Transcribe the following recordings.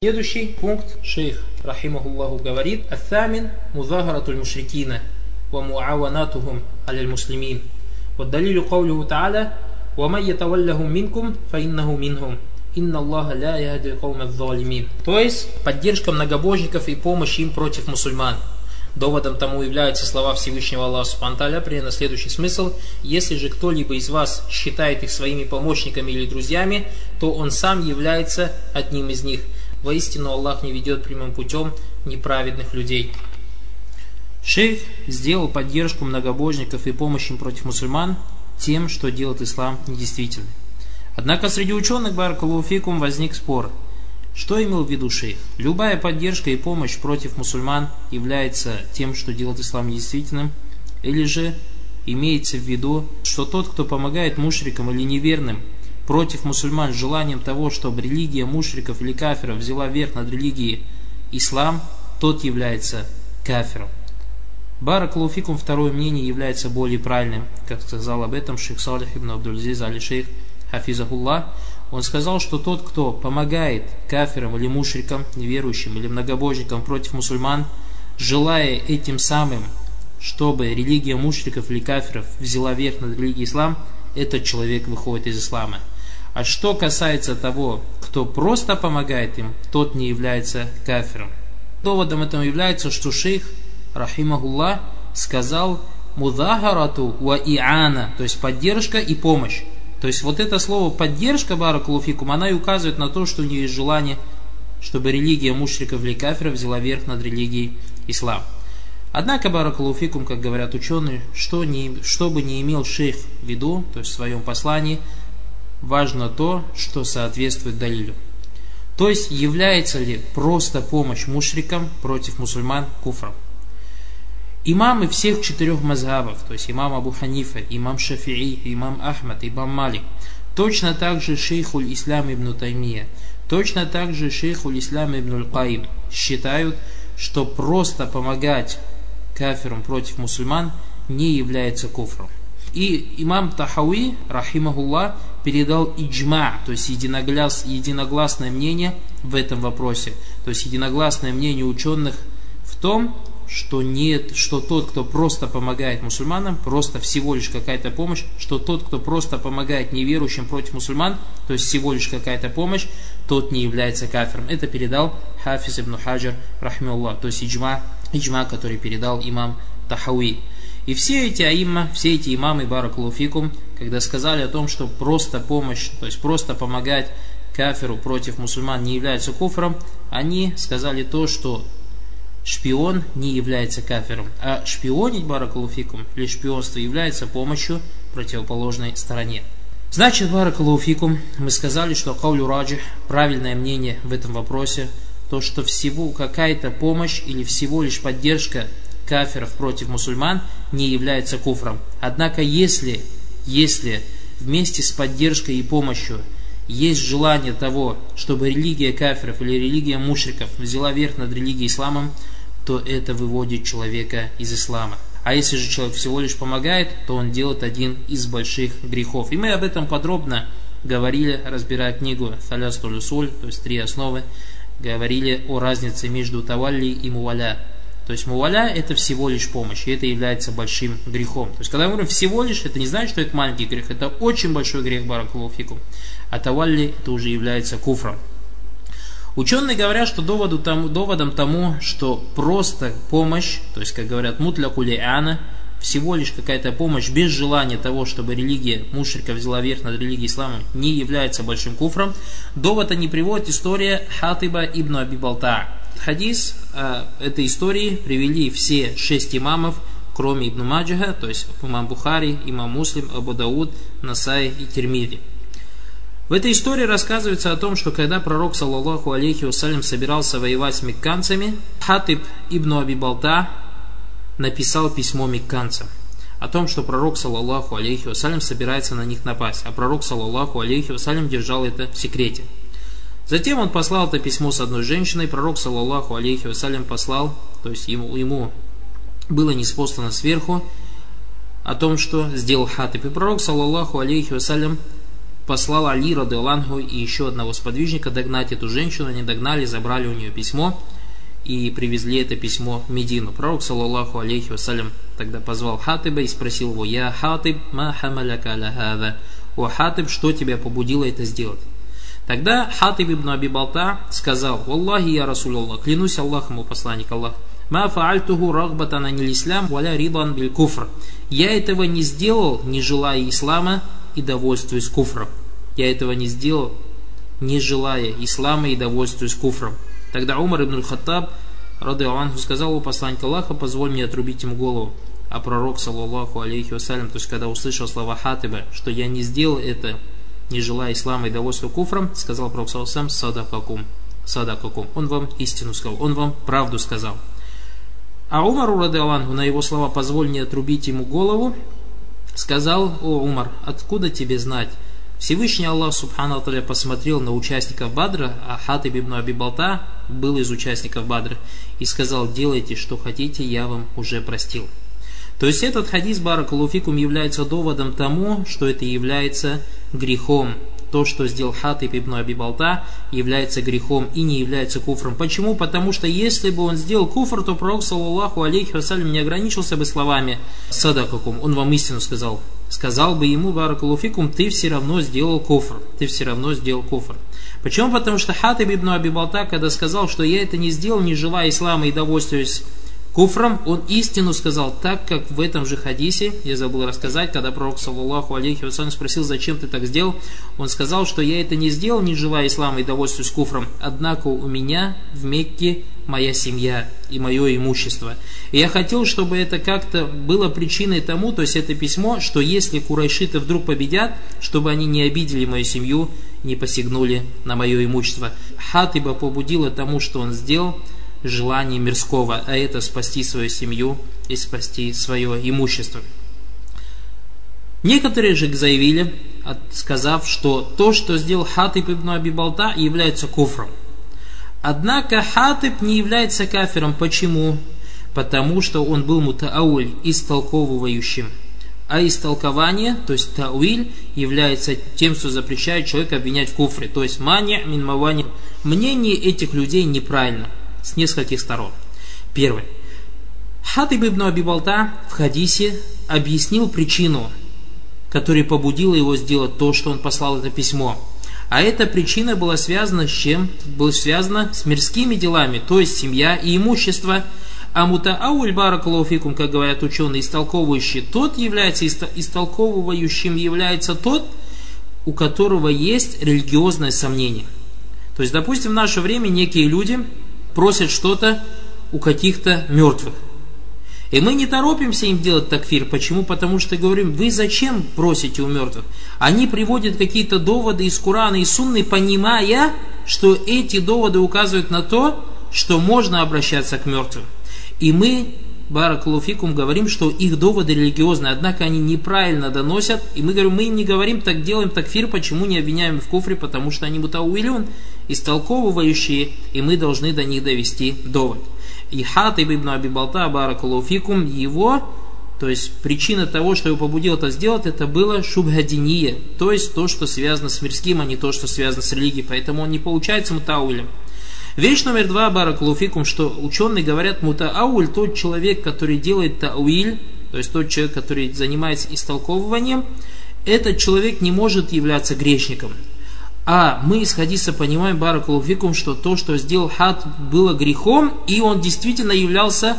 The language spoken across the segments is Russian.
Следующий пункт шейх рахимахуллаху говорит «Аттамин музахаратуль мушрикина ва аляль муслимин». Вот далилю каулюху та'аля «Вама минкум, фаиннаху минхум». То есть поддержка многобожников и помощь им против мусульман. Доводом тому являются слова Всевышнего Аллаха Субтитры при на следующий смысл. Если же кто-либо из вас считает их своими помощниками или друзьями, то он сам является одним из них – Воистину Аллах не ведет прямым путем неправедных людей. Шейх сделал поддержку многобожников и помощь им против мусульман тем, что делает ислам недействительным. Однако среди ученых Баракалуфикум возник спор. Что имел в виду шейх? Любая поддержка и помощь против мусульман является тем, что делает ислам недействительным, или же имеется в виду, что тот, кто помогает мушрикам или неверным против мусульман желанием того, чтобы религия мушриков или кафиров взяла верх над религией ислам, тот является кафиром. Барак Луфикум второе мнение является более правильным, как сказал об этом шейх Салих ибн Абдульзиз али шейх Хафизахуллах. Он сказал, что тот, кто помогает кафирам или мушрикам, неверующим или многобожникам против мусульман, желая этим самым, чтобы религия мушриков или кафиров взяла верх над религией ислам, этот человек выходит из ислама. А что касается того, кто просто помогает им, тот не является кафиром. Доводом этому является, что шейх, рахимахуллах, сказал мудахарату ва иана, то есть поддержка и помощь. То есть вот это слово поддержка, баракулуфикум, она и указывает на то, что у нее есть желание, чтобы религия мушриков или кафиров взяла верх над религией ислам. Однако, баракулуфикум, как говорят ученые, что, не, что бы не имел шейх в виду, то есть в своем послании – важно то, что соответствует далилю. То есть, является ли просто помощь мушрикам против мусульман куфром. Имамы всех четырех мазхабов, то есть имам Абу Ханифа, имам Шафии, имам Ахмад, имам Малик, точно так же шейхуль Ислам ибн Таймия, точно так же шейхуль Ислам ибн Каим считают, что просто помогать кафирам против мусульман не является куфром. И имам Тахауи, рахимахуллах, передал иджма, то есть единоглас, единогласное мнение в этом вопросе. То есть единогласное мнение ученых в том, что нет, что тот, кто просто помогает мусульманам, просто всего лишь какая-то помощь, что тот, кто просто помогает неверующим против мусульман, то есть всего лишь какая-то помощь, тот не является кафиром. Это передал Хафиз ибн Хаджар, рахмилlah, то есть иджма, иджма, который передал имам Тахауи. И все эти аимма, все эти имамы Баракулуфикум, когда сказали о том, что просто помощь, то есть просто помогать кафиру против мусульман не является куфром, они сказали то, что шпион не является кафиром, а шпионить Баракулуфикум или шпионство является помощью противоположной стороне. Значит, Баракулуфикум, мы сказали, что Каулю Раджи, правильное мнение в этом вопросе, то, что всего какая-то помощь или всего лишь поддержка кафиров против мусульман не является куфром. Однако если, если вместе с поддержкой и помощью есть желание того, чтобы религия кафиров или религия мушриков взяла верх над религией исламом, то это выводит человека из ислама. А если же человек всего лишь помогает, то он делает один из больших грехов. И мы об этом подробно говорили, разбирая книгу Талястуль Суль, то есть три основы, говорили о разнице между тавалли и муваля. То есть муваля это всего лишь помощь, и это является большим грехом. То есть когда мы говорим всего лишь, это не значит, что это маленький грех, это очень большой грех баракулуфику. А тавалли это уже является куфром. Ученые говорят, что доводу тому, доводом тому, что просто помощь, то есть, как говорят, мутля кулиана, всего лишь какая-то помощь без желания того, чтобы религия мушрика взяла верх над религией ислама, не является большим куфром. Довод не приводит история Хатиба ибн Абибалта хадис э, этой истории привели все шесть имамов, кроме Ибн Маджиха, то есть имам Бухари, имам Муслим, Абу Дауд, Насай и Термиди. В этой истории рассказывается о том, что когда пророк, саллаллаху алейхи вассалям, собирался воевать с мекканцами, Хатиб ибн Аби Балта написал письмо мекканцам о том, что пророк, саллаллаху алейхи вассалям, собирается на них напасть, а пророк, саллаллаху алейхи вассалям, держал это в секрете. Затем он послал это письмо с одной женщиной, пророк, саллаллаху алейхи вассалям, послал, то есть ему, ему было неспослано сверху, о том, что сделал хатыб. И пророк, саллаллаху алейхи вассалям, послал Али Радуалангу и еще одного сподвижника догнать эту женщину. Они догнали, забрали у нее письмо и привезли это письмо в Медину. Пророк, саллаллаху алейхи вассалям, тогда позвал Хатиба и спросил его, «Я Хатиб, ма хамаляка ля «О Хатиб, что тебя побудило это сделать?» Тогда Хатиб ибн Аби Балта сказал, «Валлахи я Расул Аллах, клянусь Аллахом, его посланник Аллах, ма фаальтуху рагбатан анил ислам валя ридан биль куфр». Я этого не сделал, не желая ислама и довольствуясь куфром. Я этого не сделал, не желая ислама и довольствуясь куфром. Тогда Умар ибн Хаттаб, рады Аллаху, сказал у посланника Аллаха, позволь мне отрубить ему голову. А пророк, саллаллаху алейхи вассалям, то есть когда услышал слова Хатиба, что я не сделал это, не желая ислама и довольства куфром, сказал пророк саллаллаху садакакум, садакакум. Он вам истину сказал, он вам правду сказал. А Умару, рады Аллаху, на его слова «позволь мне отрубить ему голову», сказал, о Умар, откуда тебе знать, Всевышний Аллах Субхану Аталя посмотрел на участников Бадра, а Хатиб ибн Аби Балта был из участников Бадра, и сказал, делайте, что хотите, я вам уже простил. То есть этот хадис Баракалуфикум является доводом тому, что это является грехом то, что сделал Хатиб ибн Аби Балта, является грехом и не является куфром. Почему? Потому что если бы он сделал куфр, то пророк, саллаллаху алейхи вассалям, не ограничился бы словами садакакум. Он вам истину сказал. Сказал бы ему, баракалуфикум, ты все равно сделал куфр. Ты все равно сделал куфр. Почему? Потому что Хатиб ибн Аби Балта, когда сказал, что я это не сделал, не желая ислама и довольствуюсь Куфром он истину сказал, так как в этом же хадисе, я забыл рассказать, когда пророк, саллаллаху алейхи вассалям, спросил, зачем ты так сделал, он сказал, что я это не сделал, не желая ислама и довольствуюсь куфром, однако у меня в Мекке моя семья и мое имущество. И я хотел, чтобы это как-то было причиной тому, то есть это письмо, что если курайшиты вдруг победят, чтобы они не обидели мою семью, не посягнули на мое имущество. Хатиба побудила тому, что он сделал, желание мирского, а это спасти свою семью и спасти свое имущество. Некоторые же заявили, сказав, что то, что сделал Хатиб ибн Аби Балта, является куфром. Однако Хатиб не является кафиром. Почему? Потому что он был мутаауль, истолковывающим. А истолкование, то есть тауиль, является тем, что запрещает человека обвинять в куфре. То есть мани мин мавани. Мнение этих людей неправильно с нескольких сторон. Первое. Хатиб ибн Абибалта в хадисе объяснил причину, которая побудила его сделать то, что он послал это письмо. А эта причина была связана с чем? Была связана с мирскими делами, то есть семья и имущество. А мутаауль баракалуфикум, как говорят ученые, истолковывающий, тот является истолковывающим является тот, у которого есть религиозное сомнение. То есть, допустим, в наше время некие люди просят что-то у каких-то мертвых. И мы не торопимся им делать такфир. Почему? Потому что говорим, вы зачем просите у мертвых? Они приводят какие-то доводы из Курана и Сунны, понимая, что эти доводы указывают на то, что можно обращаться к мертвым. И мы, Баракулуфикум, говорим, что их доводы религиозные, однако они неправильно доносят. И мы говорим, мы им не говорим, так делаем такфир, почему не обвиняем в куфре, потому что они мутауилюн истолковывающие, и мы должны до них довести довод. И Хатиб ибн Аби баракулуфикум, его, то есть причина того, что его побудил это сделать, это было шубхадиния, то есть то, что связано с мирским, а не то, что связано с религией, поэтому он не получается мутаулем. Вещь номер два, баракулуфикум, что ученые говорят, мутаауль тот человек, который делает тауиль, то есть тот человек, который занимается истолковыванием, этот человек не может являться грешником. А мы из хадиса понимаем, баракулуфикум, что то, что сделал хат, было грехом, и он действительно являлся,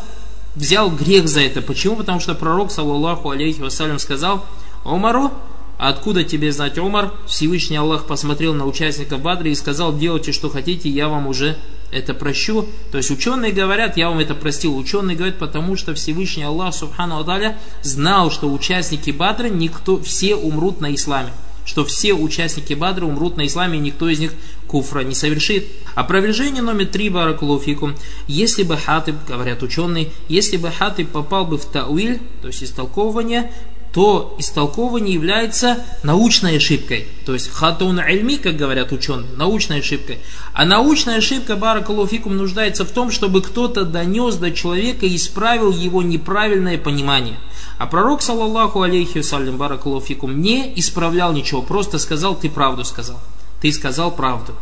взял грех за это. Почему? Потому что пророк, саллаллаху алейхи вассалям, сказал, Омару, откуда тебе знать, Омар? Всевышний Аллах посмотрел на участников Бадри и сказал, делайте, что хотите, я вам уже это прощу. То есть ученые говорят, я вам это простил. Ученые говорят, потому что Всевышний Аллах, Субхану Аталя, знал, что участники Бадра, никто, все умрут на исламе что все участники Бадра умрут на исламе, и никто из них куфра не совершит. Опровержение номер три, баракулуфикум. Если бы Хатыб, говорят ученые, если бы Хатыб попал бы в тауиль, то есть истолковывание, то истолковывание является научной ошибкой. То есть хатун альми, как говорят ученые, научной ошибкой. А научная ошибка, баракалуфикум, нуждается в том, чтобы кто-то донес до человека и исправил его неправильное понимание. А пророк, саллаллаху алейхи вассалям, баракалуфикум, не исправлял ничего, просто сказал, ты правду сказал. Ты сказал правду.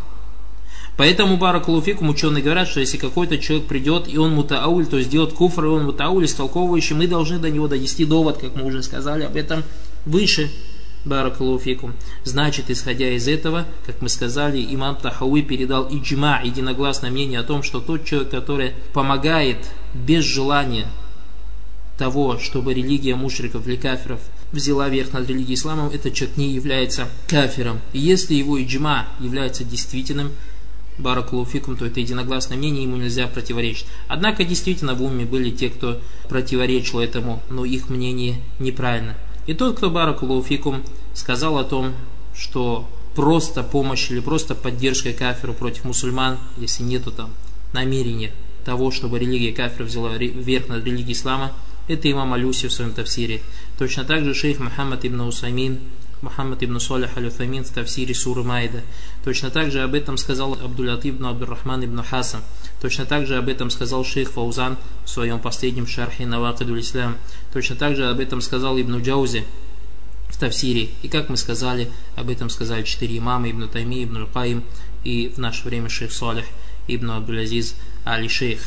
Поэтому Баракулуфикум ученые говорят, что если какой-то человек придет и он мутауль, то есть делает куфр, и он мутауль, истолковывающий, мы должны до него донести довод, как мы уже сказали об этом выше. Баракулуфикум. Значит, исходя из этого, как мы сказали, имам Тахауи передал иджма, единогласное мнение о том, что тот человек, который помогает без желания того, чтобы религия мушриков или кафиров взяла верх над религией исламом, этот человек не является кафиром. И если его иджма является действительным, Баракулуфикум, то это единогласное мнение, ему нельзя противоречить. Однако действительно в уме были те, кто противоречил этому, но их мнение неправильно. И тот, кто Баракулуфикум сказал о том, что просто помощь или просто поддержка кафиру против мусульман, если нету там намерения того, чтобы религия кафира взяла верх над религией ислама, это имам Алюси в своем тавсире. Точно так же шейх Мухаммад ибн Усаймин Мухаммад ибн Салих аль-Уфамин в Тавсире Суры Майда. Точно так же об этом сказал Абдулят ибн Абдуррахман ибн Хасан. Точно так же об этом сказал шейх Фаузан в своем последнем шархе Навакидуль Ислам. Точно так же об этом сказал Ибн Джаузи в Тавсире. И как мы сказали, об этом сказали четыре имама, Ибн Тайми, Ибн Аль-Каим и в наше время шейх Салих, Ибн Абдул-Азиз Али Шейх.